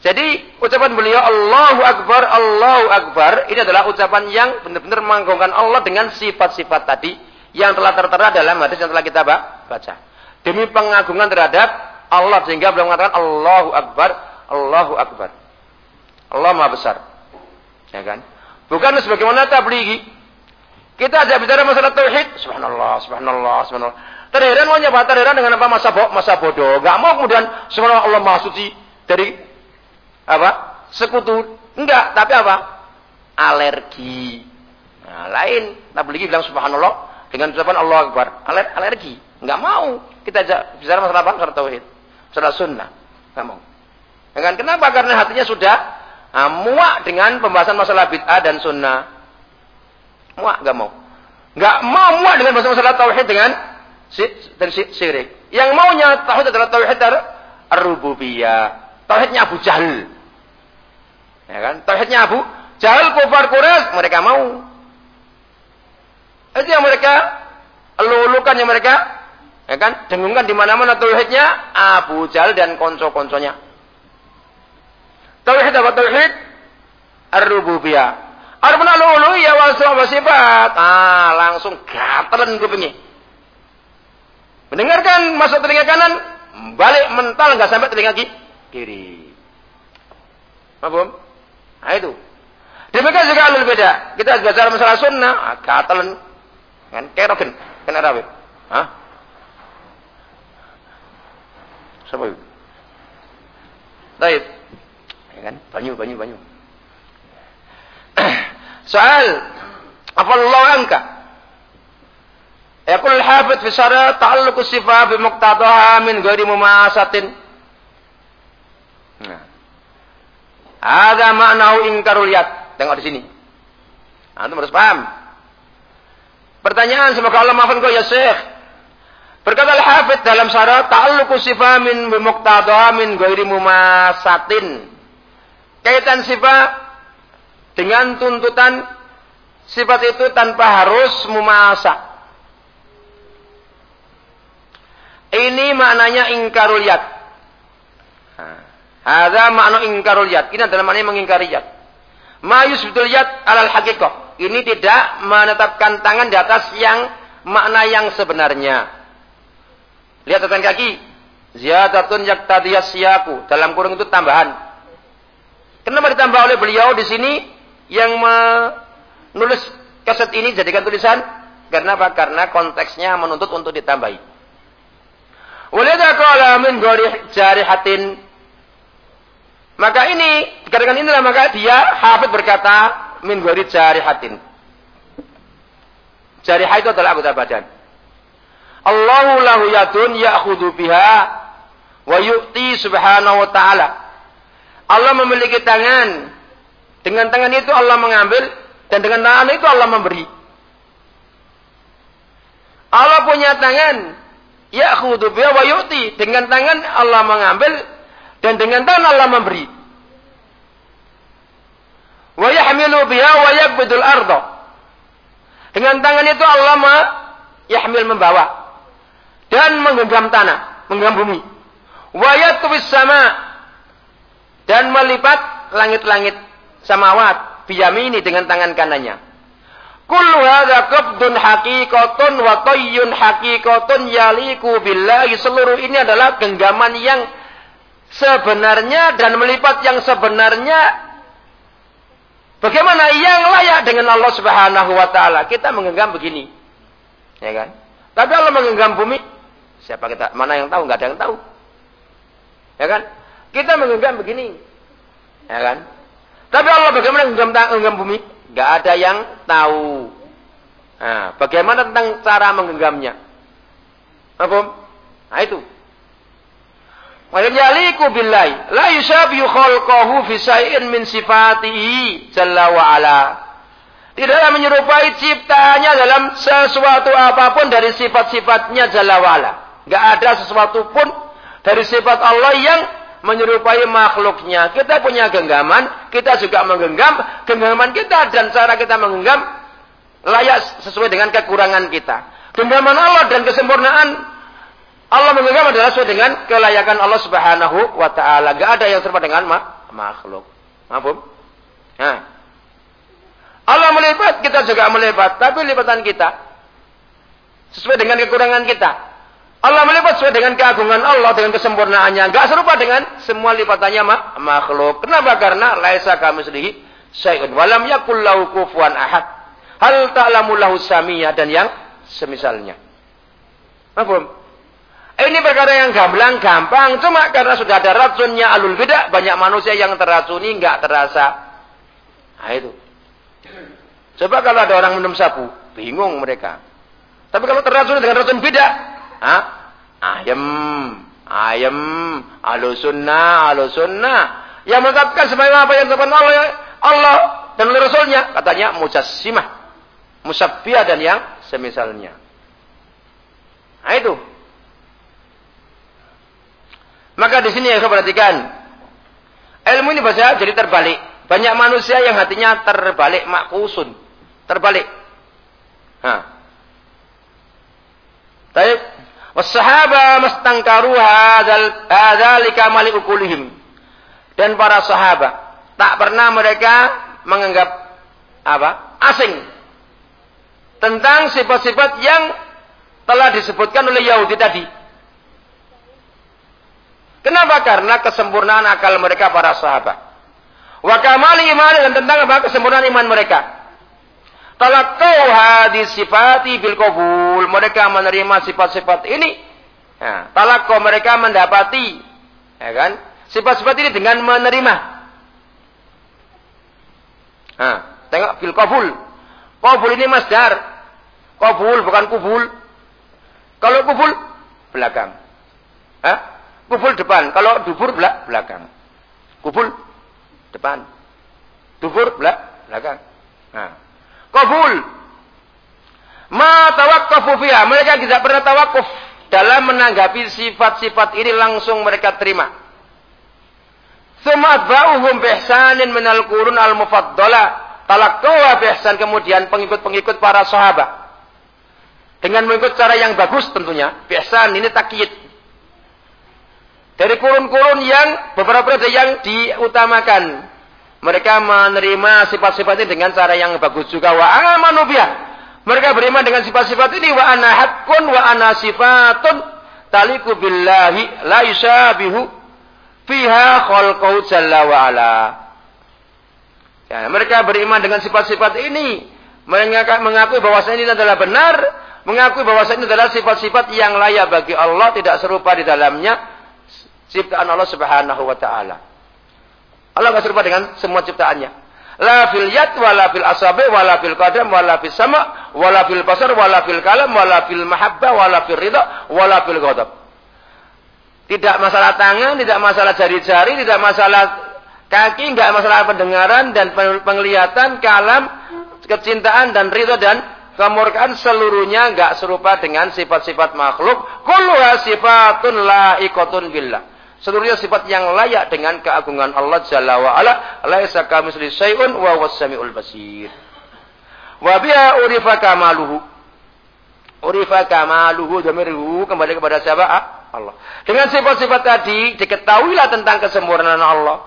Jadi ucapan beliau Allahu Akbar, Allahu Akbar ini adalah ucapan yang benar-benar menggongkan Allah dengan sifat-sifat tadi yang telah tertera dalam hadis yang telah kita baca. Demi pengagungan terhadap Allah sehingga beliau mengatakan Allahu Akbar, Allahu Akbar. Allah Maha Besar. Ya kan? Bukan sebagaimana tablighi. Kita aja bicara masalah tauhid, subhanallah, subhanallah, subhanallah. Terheran mau nyapa terheran dengan apa masa bo masa bodoh. Gak mau kemudian subhanallah Allah Maha Suci dari apa? Sekutu. Enggak, tapi apa? Alergi. Nah, lain. Tablighi bilang subhanallah dengan ucapan Allah Akbar. Aler alergi. Enggak mau. Kita bicara masalah apa? Masalah tauhid. Masalah sunnah. Enggak mau. Dengan kenapa? Karena hatinya sudah nah, muak dengan pembahasan masalah bid'ah dan sunnah. Muak, enggak mau. Enggak mau muak dengan masalah, masalah tauhid dengan dan syirik. Yang maunya tauhid adalah tauhid ar-rububiyah. Tauhidnya Abu Jahal. Ya kan? Tauhidnya Abu Jahal kufar Quraisy mereka mau. Itu yang mereka lulukan yang mereka ya kan? Dengungkan di mana-mana tauhidnya Abu Jahal dan konco-konconya. Tauhid apa tauhid? Ar-rububiyah. Adapun al-uluhiyah wal sifat. Ah, langsung gatelan kupingnya. Mendengarkan masuk telinga kanan, balik mental nggak sampai telinga kiri. Apa? Nah itu. Demikian juga alul beda. Kita bicara masalah sunnah, katalan kan kerogen, kan Arab. Hah? Siapa itu? Baik. Ya kan? Banyu, banyu, banyu. *clears throat* Soal apa Allah angka? Yaqul al-Hafidz fi syarah ta'alluq sifat bi muqtadaha min ghairi mumasatin. Nah. Ada maknau ingkarul yad. Tengok di sini. Antum harus paham. Pertanyaan semoga Allah maafkan kau ya Syekh. Berkata Al-Hafidh dalam syarat ta'alluqu sifah min bimuqtada min ghairi mumasatin. Kaitan sifat dengan tuntutan sifat itu tanpa harus mumasa. Ini maknanya ingkarul yad. Ada makna ingkarul yad. Ini adalah makna mengingkari yad. Ma yusbitul yad alal hakikoh. Ini tidak menetapkan tangan di atas yang makna yang sebenarnya. Lihat tatan kaki. Ziyadatun yaktadiyas siyaku. Dalam kurung itu tambahan. Kenapa ditambah oleh beliau di sini yang menulis kaset ini jadikan tulisan? Karena apa? Karena konteksnya menuntut untuk ditambahi. Walidha qala min jarihatin maka ini, dikatakan inilah maka dia hafid berkata min jari jarihatin. Jarihah itu adalah anggota badan. Allahu lahu yadun ya'khudhu biha wa yu'ti subhanahu wa ta'ala. Allah memiliki tangan. Dengan tangan itu Allah mengambil dan dengan tangan itu Allah memberi. Allah punya tangan. Ya'khudhu biha wa yu'ti. Dengan tangan Allah mengambil dan dengan tangan Allah memberi. Wa yahmilu biha wa yaqbidul arda. Dengan tangan itu Allah Yahmil membawa. Dan menggenggam tanah. Menggenggam bumi. Wayat sama. Dan melipat langit-langit samawat. Biyamini dengan tangan kanannya. Kullu hadha qabdun haqiqatun wa tayyun haqiqatun yaliku billahi. Seluruh ini adalah genggaman yang sebenarnya dan melipat yang sebenarnya Bagaimana yang layak dengan Allah Subhanahu wa taala? Kita menggenggam begini. Ya kan? Tapi Allah menggenggam bumi, siapa kita? Mana yang tahu? Enggak ada yang tahu. Ya kan? Kita menggenggam begini. Ya kan? Tapi Allah bagaimana menggenggam, bumi? Enggak ada yang tahu. Nah, bagaimana tentang cara menggenggamnya? Apa? Nah itu. Wa yaliku billahi la yusabihu khalqahu fi syai'in min sifatihi jalla wa ala. Tidaklah menyerupai ciptaannya dalam sesuatu apa pun dari sifat-sifatnya jalla wa. Enggak ada sesuatu pun dari sifat Allah yang menyerupai makhluknya. Kita punya genggaman, kita juga menggenggam. Genggaman kita dan cara kita menggenggam layak sesuai dengan kekurangan kita. Genggaman Allah dan kesempurnaan Allah menggenggam adalah sesuai dengan kelayakan Allah Subhanahu wa taala. Gak ada yang serupa dengan makhluk. Maafum? Nah. Allah melipat, kita juga melipat, tapi lipatan kita sesuai dengan kekurangan kita. Allah melipat sesuai dengan keagungan Allah, dengan kesempurnaannya. Gak serupa dengan semua lipatannya makhluk. Kenapa? Karena laisa kami sedih syai'un walam yakul lahu kufuwan ahad. Hal ta'lamu lahu samiyah dan yang semisalnya. Maafum? Ini perkara yang gamblang, gampang. Cuma karena sudah ada racunnya alul bidah, banyak manusia yang teracuni, nggak terasa. Nah itu. Coba kalau ada orang minum sabu, bingung mereka. Tapi kalau teracuni dengan racun bidah, ah, ayam, ayam, alusunnah, alusunnah. Yang mengatakan sebagai apa yang dilakukan Allah, Allah dan oleh Rasulnya, katanya mujassimah, musabbiyah dan yang semisalnya. Nah itu. Maka di sini ya perhatikan. Ilmu ini bahasa jadi terbalik. Banyak manusia yang hatinya terbalik makusun. Terbalik. Nah. Baik. Wasahaba mastangkaru hadzal hadzalika mali ukulihim. Dan para sahabat tak pernah mereka menganggap apa? asing tentang sifat-sifat yang telah disebutkan oleh Yahudi tadi. Kenapa? Karena kesempurnaan akal mereka para sahabat. Wa kamali iman dan tentang apa? Kesempurnaan iman mereka. Talakau hadis sifati bil qabul. Mereka menerima sifat-sifat ini. Ya, talakau mereka mendapati. Ya kan? Sifat-sifat ini dengan menerima. Nah, tengok bil qabul. Qabul ini masdar. Qabul bukan kubul. Kalau kubul belakang. Hah? Kubul depan. Kalau dubur belak belakang. Kubul depan. Dubur belak belakang. Nah. Kubul. Ma tawaqqafu fiha. Mereka tidak pernah tawakuf dalam menanggapi sifat-sifat ini langsung mereka terima. Sumat ba'uhum bihsanin minal kurun al-mufaddalah. Talakkawa bihsan kemudian pengikut-pengikut para sahabat. Dengan mengikut cara yang bagus tentunya. Bihsan ini takyid. Dari kurun-kurun yang beberapa ada yang diutamakan. Mereka menerima sifat-sifat ini dengan cara yang bagus juga. Wa amanu Mereka beriman dengan sifat-sifat ini. Wa ana haqqun wa ana sifatun taliku billahi la yusabihu fiha khalqahu jalla ala. Ya, mereka beriman dengan sifat-sifat ini. Mereka mengakui bahwa ini adalah benar. Mengakui bahwa ini adalah sifat-sifat yang layak bagi Allah. Tidak serupa di dalamnya ciptaan Allah Subhanahu wa taala. Allah enggak serupa dengan semua ciptaannya. La fil yad wala fil asabi wala fil qadam wala fil sama wala fil basar wala fil kalam wala fil mahabba wala fil ridha wala fil ghadab. Tidak masalah tangan, tidak masalah jari-jari, tidak masalah kaki, enggak masalah pendengaran dan penglihatan, kalam, kecintaan dan ridha dan kemurkaan seluruhnya enggak serupa dengan sifat-sifat makhluk. Kulluha sifatun laikatun billah. Seluruhnya sifat yang layak dengan keagungan Allah Jalla wa ala. Laisa kamitsli syai'un wa huwas samiul basir. Wa biha urifa kamaluhu. Urifa kamaluhu dhamiruhu kembali kepada siapa? Ah, Allah. Dengan sifat-sifat tadi diketahuilah tentang kesempurnaan Allah.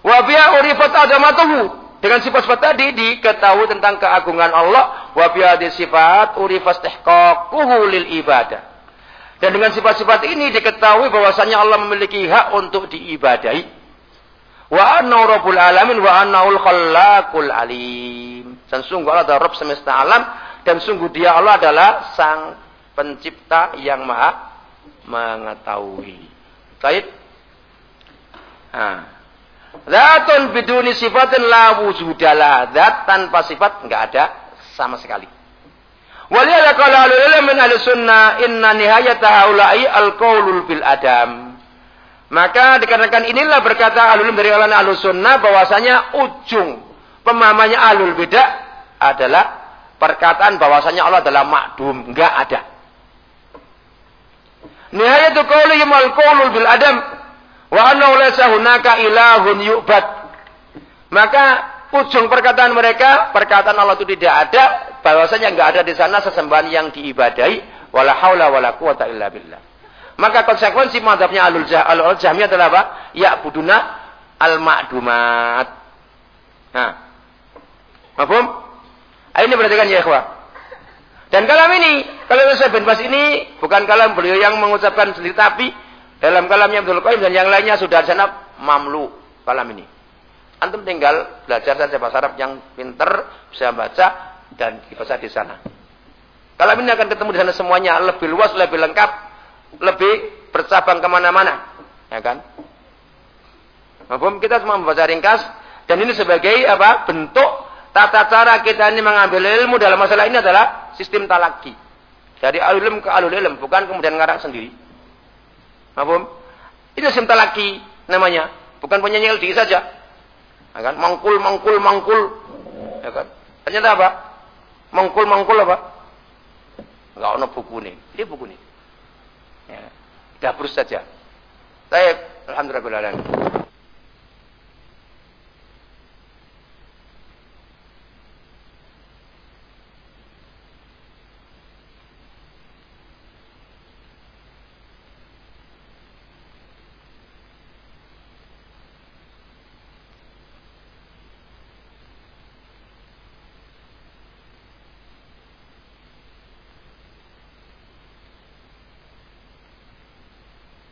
Wa biya urifat azamatuhu. Dengan sifat-sifat tadi diketahui tentang keagungan Allah. Wa biya sifat istihqaquhu lil ibadah. Dan dengan sifat-sifat ini diketahui bahwasanya Allah memiliki hak untuk diibadahi. Wa anna rabbul alamin wa annaul khallaqul alim. Dan sungguh Allah adalah Rabb semesta alam dan sungguh dia Allah adalah sang pencipta yang maha mengetahui. Baik. Nah. Zatun biduni sifatin la wujudala. Zat tanpa sifat enggak ada sama sekali. Waliyada qala ilm min ahli sunnah inna nihayata haula'i al-qaulul bil adam. Maka dikarenakan inilah berkata alul dari ulama ahli sunnah bahwasanya ujung pemahamannya alul beda adalah perkataan bahwasanya Allah adalah makdum, enggak ada. Nihayatu qaulihim al-qaulul bil adam wa annahu laysa hunaka ilahun yu'bad. Maka ujung perkataan mereka, perkataan Allah itu tidak ada, bahwasanya enggak ada di sana sesembahan yang diibadahi, wala haula wala quwata illa billah. Maka konsekuensi madhabnya alul al jahmiyah adalah apa? Ya buduna al-ma'dumat. Nah. Mahfum? Ah, ini perhatikan ya ikhwah. Dan kalam ini, kalau saya bin Bas ini bukan kalam beliau yang mengucapkan sendiri, tapi dalam kalamnya Abdul Qayyim dan yang lainnya sudah sana mamlu kalam ini. Antum tinggal belajar saja bahasa Arab yang pinter, bisa baca dan dibaca di sana. Kalam ini akan ketemu di sana semuanya lebih luas, lebih lengkap, lebih bercabang ke mana-mana, ya kan? Maupun kita semua membaca ringkas dan ini sebagai apa bentuk Tata cara kita ini mengambil ilmu dalam masalah ini adalah sistem talaki. Dari alul ilm ke alul ilm, bukan kemudian ngarang sendiri. Apa? Ini sistem talaki namanya, bukan penyanyi LDI saja. Ya kan? Mangkul, mangkul, mangkul. Ya kan? Ternyata apa? Mangkul apa? Enggak ada buku. Ini buku ini. Ya. Dapur saja. Saya alhamdulillah